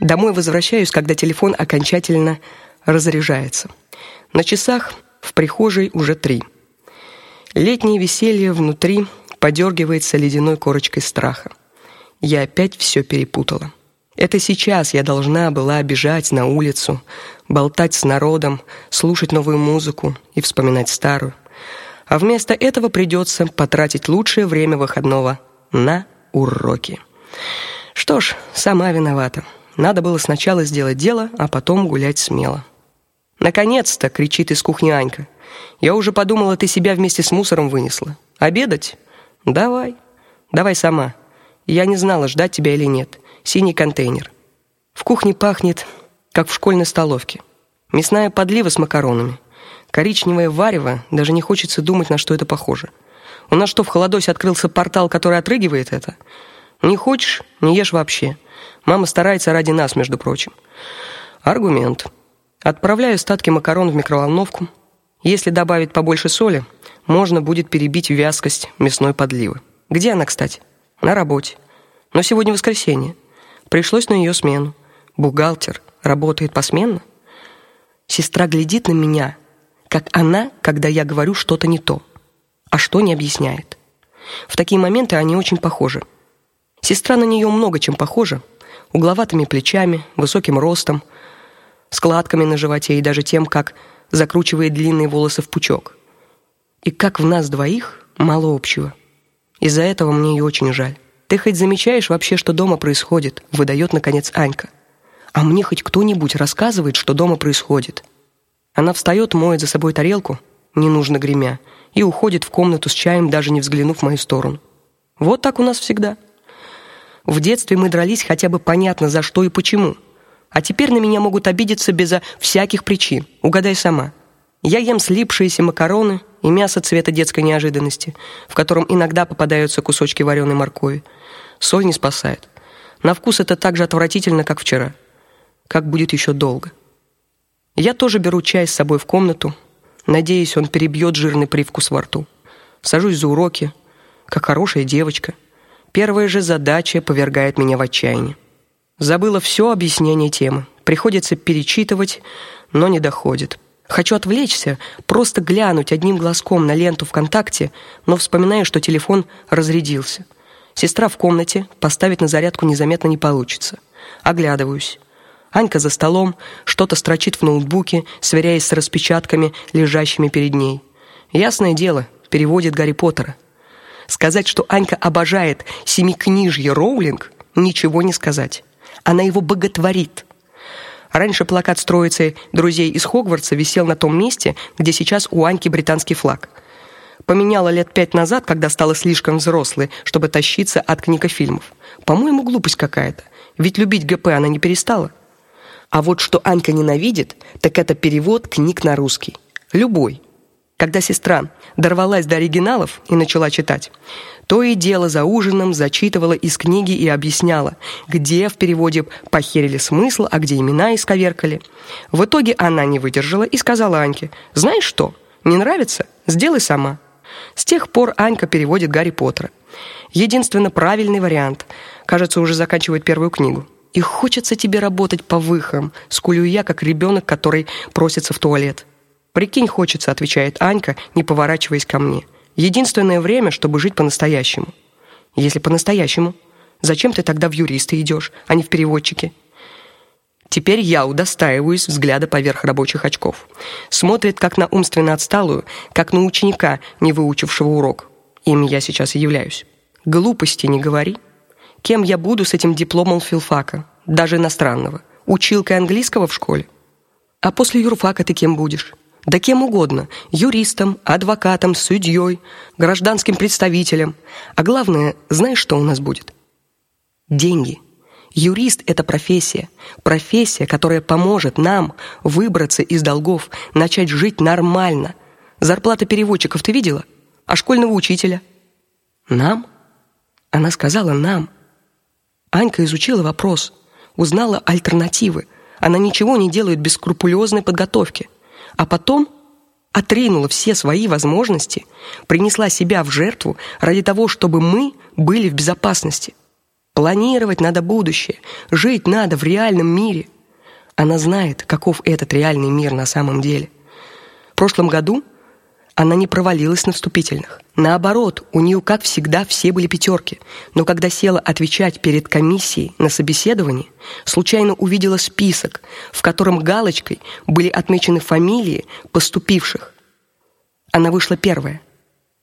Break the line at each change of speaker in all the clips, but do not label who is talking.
Домой возвращаюсь, когда телефон окончательно разряжается. На часах в прихожей уже три. Летнее веселье внутри подергивается ледяной корочкой страха. Я опять все перепутала. Это сейчас я должна была бежать на улицу, болтать с народом, слушать новую музыку и вспоминать старую. А вместо этого придется потратить лучшее время выходного на уроки. Что ж, сама виновата. Надо было сначала сделать дело, а потом гулять смело. Наконец-то, кричит из кухни Анька. Я уже подумала, ты себя вместе с мусором вынесла. Обедать? Давай. Давай сама. Я не знала, ждать тебя или нет. Синий контейнер. В кухне пахнет, как в школьной столовке. Мясная подлива с макаронами. Коричневое варево, даже не хочется думать, на что это похоже. У нас что, в холодосе открылся портал, который отрыгивает это? Не хочешь не ешь вообще. Мама старается ради нас, между прочим. Аргумент. Отправляю остатки макарон в микроволновку. Если добавить побольше соли, можно будет перебить вязкость мясной подливы. Где она, кстати? На работе. Но сегодня воскресенье. Пришлось на ее смену. Бухгалтер работает посменно. Сестра глядит на меня, как она, когда я говорю что-то не то, а что не объясняет. В такие моменты они очень похожи. Сестра на нее много чем похожа: угловатыми плечами, высоким ростом, складками на животе и даже тем, как закручивает длинные волосы в пучок. И как в нас двоих мало общего. Из-за этого мне ее очень жаль. Ты хоть замечаешь вообще, что дома происходит? выдает наконец Анька. А мне хоть кто-нибудь рассказывает, что дома происходит? Она встает, моет за собой тарелку, не нужно гремя, и уходит в комнату с чаем, даже не взглянув в мою сторону. Вот так у нас всегда. В детстве мы дрались хотя бы понятно за что и почему. А теперь на меня могут обидеться безо всяких причин. Угадай сама. Я ем слипшиеся макароны и мясо цвета детской неожиданности, в котором иногда попадаются кусочки вареной моркови. Соль не спасает. На вкус это так же отвратительно, как вчера. Как будет еще долго. Я тоже беру чай с собой в комнату, надеюсь, он перебьет жирный привкус во рту. Сажусь за уроки, как хорошая девочка. Первая же задача повергает меня в отчаяние. Забыла все объяснение темы. Приходится перечитывать, но не доходит. Хочу отвлечься, просто глянуть одним глазком на ленту ВКонтакте, но вспоминаю, что телефон разрядился. Сестра в комнате, поставить на зарядку незаметно не получится. Оглядываюсь. Анька за столом что-то строчит в ноутбуке, сверяясь с распечатками, лежащими перед ней. Ясное дело, переводит Гарри Поттера. Сказать, что Анька обожает семикнижье Роулинг, ничего не сказать. Она его боготворит. Раньше плакат с троицей друзей из Хогвартса висел на том месте, где сейчас у Аньки британский флаг. Поменяла лет пять назад, когда стала слишком взрослой, чтобы тащиться от книгофильмов. По-моему, глупость какая-то. Ведь любить ГП она не перестала. А вот что Анька ненавидит, так это перевод книг на русский. Любой. Когда сестра дорвалась до оригиналов и начала читать, то и дело за ужином зачитывала из книги и объясняла, где в переводе похерили смысл, а где имена исковеркали. В итоге она не выдержала и сказала Аньке: "Знаешь что? Не нравится? Сделай сама". С тех пор Анька переводит Гарри Поттера. Единственно правильный вариант. Кажется, уже заканчивает первую книгу. И хочется тебе работать по выхам, скулю я, как ребенок, который просится в туалет. Прикинь, хочется, отвечает Анька, не поворачиваясь ко мне. Единственное время, чтобы жить по-настоящему. Если по-настоящему, зачем ты тогда в юристы идешь, а не в переводчики? Теперь я удостаиваюсь взгляда поверх рабочих очков. Смотрит как на умственно отсталую, как на ученика, не выучившего урок. Им я сейчас и являюсь. Глупости не говори. Кем я буду с этим дипломом филфака, даже иностранного? Училкой английского в школе? А после юрфака ты кем будешь? Да кем угодно: юристом, адвокатом, судьей, гражданским представителем. А главное, знаешь, что у нас будет? Деньги. Юрист это профессия, профессия, которая поможет нам выбраться из долгов, начать жить нормально. Зарплата переводчиков ты видела? А школьного учителя? Нам? Она сказала нам. Анька изучила вопрос, узнала альтернативы. Она ничего не делает без скрупулезной подготовки а потом отринула все свои возможности, принесла себя в жертву ради того, чтобы мы были в безопасности. Планировать надо будущее, жить надо в реальном мире. Она знает, каков этот реальный мир на самом деле. В прошлом году она не провалилась на вступительных. Наоборот, у нее, как всегда, все были пятерки. Но когда села отвечать перед комиссией на собеседовании, случайно увидела список, в котором галочкой были отмечены фамилии поступивших. Она вышла первая,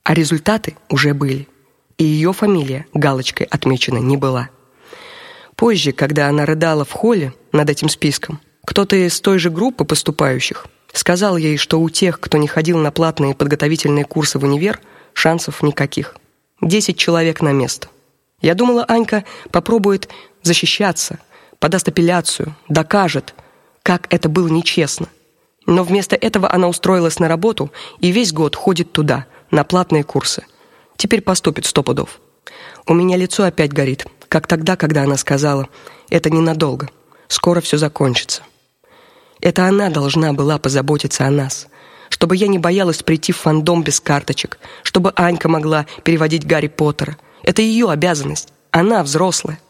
а результаты уже были. И ее фамилия галочкой отмечена не была. Позже, когда она рыдала в холле над этим списком, кто-то из той же группы поступающих Сказал ей, что у тех, кто не ходил на платные подготовительные курсы в универ, шансов никаких. Десять человек на место. Я думала, Анька попробует защищаться, подаст апелляцию, докажет, как это было нечестно. Но вместо этого она устроилась на работу и весь год ходит туда, на платные курсы. Теперь поступит сто пудов. У меня лицо опять горит, как тогда, когда она сказала: "Это ненадолго. Скоро все закончится". Это она должна была позаботиться о нас, чтобы я не боялась прийти в фандом без карточек, чтобы Анька могла переводить Гарри Поттера. Это ее обязанность. Она взрослая.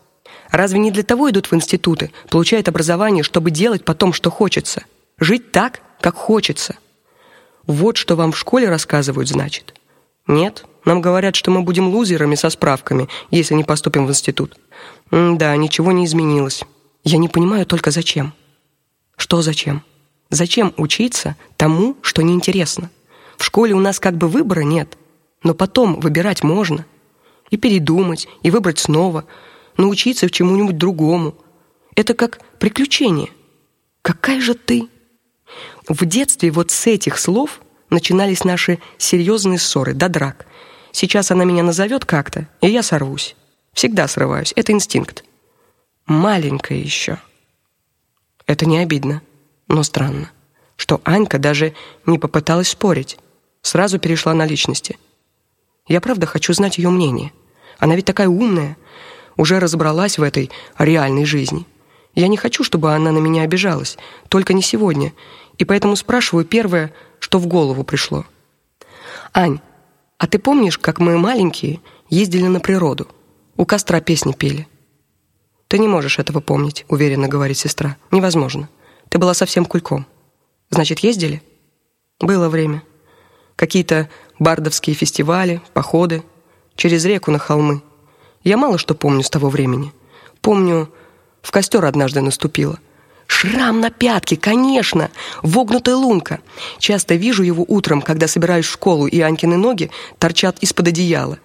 Разве не для того идут в институты, получают образование, чтобы делать потом, что хочется, жить так, как хочется? Вот что вам в школе рассказывают, значит. Нет, нам говорят, что мы будем лузерами со справками, если не поступим в институт. М да, ничего не изменилось. Я не понимаю только зачем. Что зачем? Зачем учиться тому, что неинтересно? В школе у нас как бы выбора нет, но потом выбирать можно. И передумать, и выбрать снова, научиться чему-нибудь другому. Это как приключение. Какая же ты? В детстве вот с этих слов начинались наши серьезные ссоры, до драк. Сейчас она меня назовет как-то, и я сорвусь. Всегда срываюсь, это инстинкт. Маленькая еще. Это не обидно, но странно, что Анька даже не попыталась спорить, сразу перешла на личности. Я правда хочу знать ее мнение. Она ведь такая умная, уже разобралась в этой реальной жизни. Я не хочу, чтобы она на меня обижалась, только не сегодня. И поэтому спрашиваю первое, что в голову пришло. Ань, а ты помнишь, как мы маленькие ездили на природу? У костра песни пели. Ты не можешь этого помнить, уверенно говорит сестра. Невозможно. Ты была совсем кульком. Значит, ездили? Было время. Какие-то бардовские фестивали, походы через реку на холмы. Я мало что помню с того времени. Помню, в костер однажды наступила. Шрам на пятке, конечно, вогнутая лунка. Часто вижу его утром, когда собираюсь в школу, и Анькины ноги торчат из-под одеяла.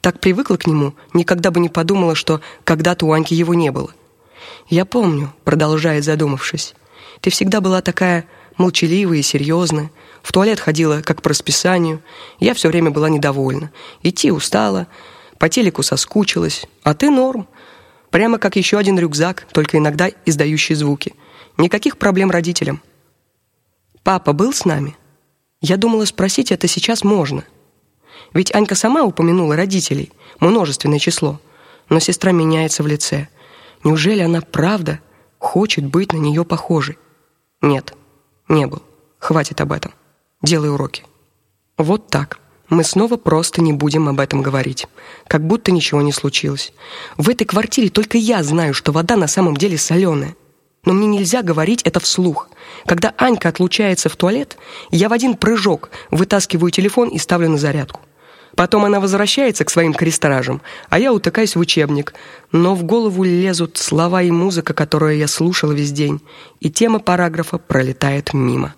Так привыкла к нему, никогда бы не подумала, что когда-то у Аньки его не было. Я помню, продолжает задумавшись. Ты всегда была такая молчаливая и серьезная. В туалет ходила как по расписанию. Я все время была недовольна. Идти устала, по телеку соскучилась, а ты норм. Прямо как еще один рюкзак, только иногда издающий звуки. Никаких проблем родителям. Папа был с нами. Я думала спросить это сейчас можно. Ведь Анька сама упомянула родителей, множественное число. Но сестра меняется в лице. Неужели она правда хочет быть на нее похожей? Нет. Не был. Хватит об этом. Делай уроки. Вот так. Мы снова просто не будем об этом говорить, как будто ничего не случилось. В этой квартире только я знаю, что вода на самом деле соленая. Но мне нельзя говорить это вслух. Когда Анька отлучается в туалет, я в один прыжок вытаскиваю телефон и ставлю на зарядку. Потом она возвращается к своим крестражам, а я утыкаюсь в учебник, но в голову лезут слова и музыка, которую я слушала весь день, и тема параграфа пролетает мимо.